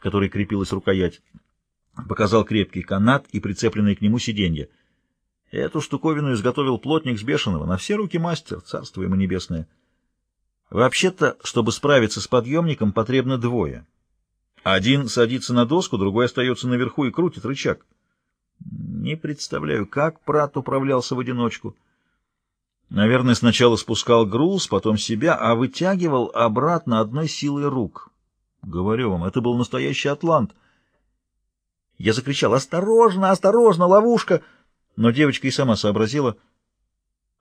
к которой крепилась рукоять. Показал крепкий канат и прицепленное к нему сиденье. Эту штуковину изготовил плотник с Бешеного, на все руки мастер, царство ему небесное. Вообще-то, чтобы справиться с подъемником, потребно двое. Один садится на доску, другой остается наверху и крутит рычаг. Не представляю, как Прат управлялся в одиночку. Наверное, сначала спускал груз, потом себя, а вытягивал обратно одной силой рук. Говорю вам, это был настоящий атлант. Я закричал «Осторожно, осторожно, ловушка!» Но девочка и сама сообразила.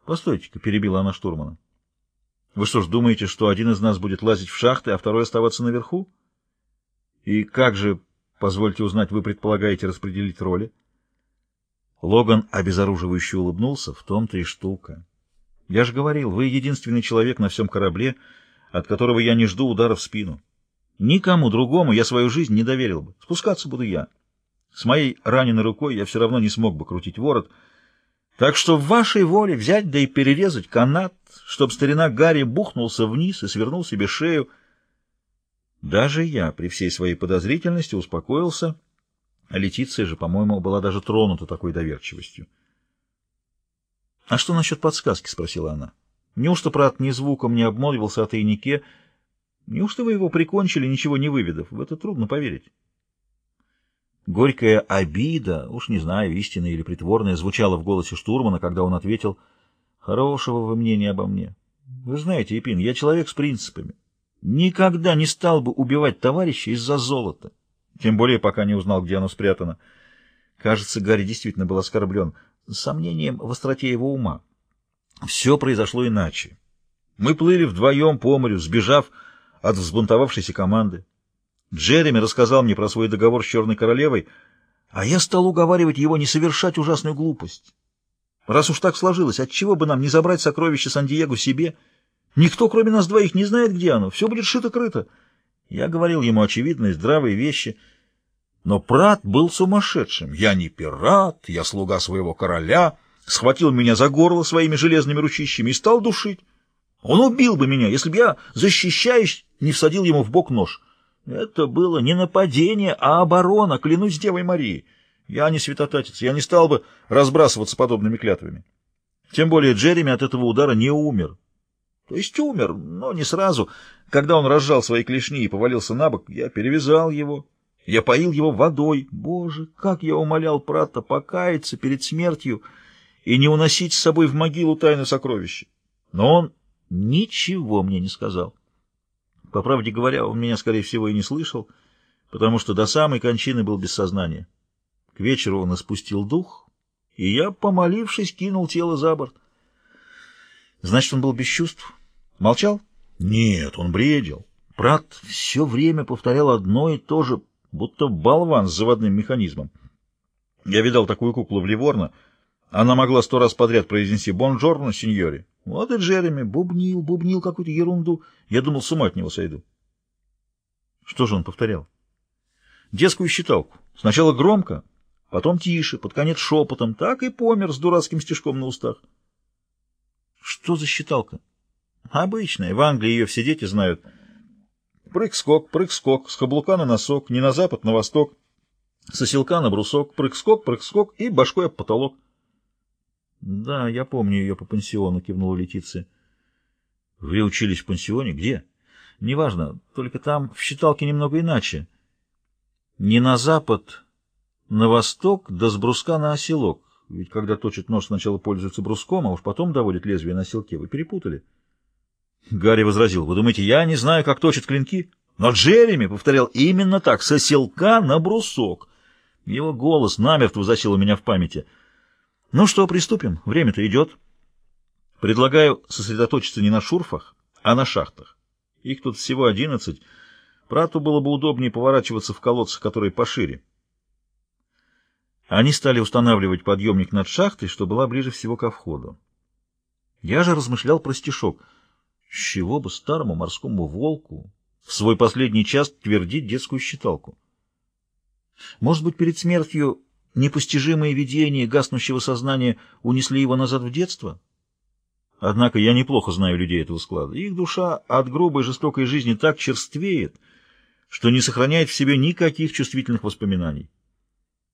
«Постойте-ка», — перебила она штурмана. «Вы что ж думаете, что один из нас будет лазить в шахты, а второй оставаться наверху? И как же, позвольте узнать, вы предполагаете распределить роли?» Логан обезоруживающе улыбнулся. «В том-то и штука. Я же говорил, вы единственный человек на всем корабле, от которого я не жду удара в спину. Никому другому я свою жизнь не доверил бы. Спускаться буду я. С моей раненой рукой я все равно не смог бы крутить ворот. Так что в вашей воле взять да и перерезать канат, чтобы старина Гарри бухнулся вниз и свернул себе шею. Даже я при всей своей подозрительности успокоился, а Летиция же, по-моему, была даже тронута такой доверчивостью. — А что насчет подсказки? — спросила она. — Неужто брат ни звуком не обмолвился о тайнике? Неужто вы его прикончили, ничего не выведав? В это трудно поверить. Горькая обида, уж не знаю, истинная или притворная, звучала в голосе штурмана, когда он ответил, «Хорошего вы мнения обо мне. Вы знаете, Епин, я человек с принципами. Никогда не стал бы убивать товарища из-за золота, тем более пока не узнал, где оно спрятано». Кажется, Гарри действительно был оскорблен сомнением в остроте его ума. Все произошло иначе. Мы плыли вдвоем по морю, сбежав от взбунтовавшейся команды. Джереми рассказал мне про свой договор с Черной Королевой, а я стал уговаривать его не совершать ужасную глупость. Раз уж так сложилось, отчего бы нам не забрать сокровище Сан-Диего себе? Никто, кроме нас двоих, не знает, где оно. Все будет шито-крыто. Я говорил ему очевидные, здравые вещи. Но Прат был сумасшедшим. Я не пират, я слуга своего короля. Схватил меня за горло своими железными ручищами и стал душить. Он убил бы меня, если бы я, защищаясь, не всадил ему в бок нож. Это было не нападение, а оборона, клянусь Девой Марией. Я не святотатец, я не стал бы разбрасываться подобными клятвами. Тем более Джереми от этого удара не умер. То есть умер, но не сразу. Когда он разжал свои клешни и повалился на бок, я перевязал его. Я поил его водой. Боже, как я умолял Прата покаяться перед смертью и не уносить с собой в могилу тайны сокровища. Но он ничего мне не сказал. По правде говоря, он меня, скорее всего, и не слышал, потому что до самой кончины был без сознания. К вечеру он испустил дух, и я, помолившись, кинул тело за борт. Значит, он был без чувств? Молчал? Нет, он бредил. Брат все время повторял одно и то же, будто болван с заводным механизмом. Я видал такую куклу в Ливорно. Она могла сто раз подряд произнести «Бонжорно, сеньори». Вот и Джереми бубнил, бубнил какую-то ерунду. Я думал, с ума от него сойду. Что же он повторял? Детскую считалку. Сначала громко, потом тише, под конец шепотом. Так и помер с дурацким стежком на устах. Что за считалка? Обычная. В Англии ее все дети знают. Прыг-скок, прыг-скок, с каблука на носок, не на запад, на восток, с оселка на брусок, прыг-скок, прыг-скок и башкой об потолок. — Да, я помню ее по пансиону, — кивнула Летиция. — Вы учились в пансионе? Где? — Неважно, только там в считалке немного иначе. Не на запад, на восток, да с бруска на оселок. Ведь когда точит нож, сначала пользуется бруском, а уж потом доводит лезвие на оселке. Вы перепутали. Гарри возразил. — Вы думаете, я не знаю, как точат клинки? Но Джереми повторял именно так, с оселка на брусок. Его голос намертво засел у меня в памяти — ну что, приступим? Время-то идет. Предлагаю сосредоточиться не на шурфах, а на шахтах. Их тут всего одиннадцать. Прату было бы удобнее поворачиваться в колодцах, которые пошире. Они стали устанавливать подъемник над шахтой, что была ближе всего ко входу. Я же размышлял про стишок. С чего бы старому морскому волку в свой последний час твердить детскую считалку? Может быть, перед смертью непостижимые видения гаснущего сознания унесли его назад в детство? Однако я неплохо знаю людей этого склада. Их душа от грубой жестокой жизни так черствеет, что не сохраняет в себе никаких чувствительных воспоминаний.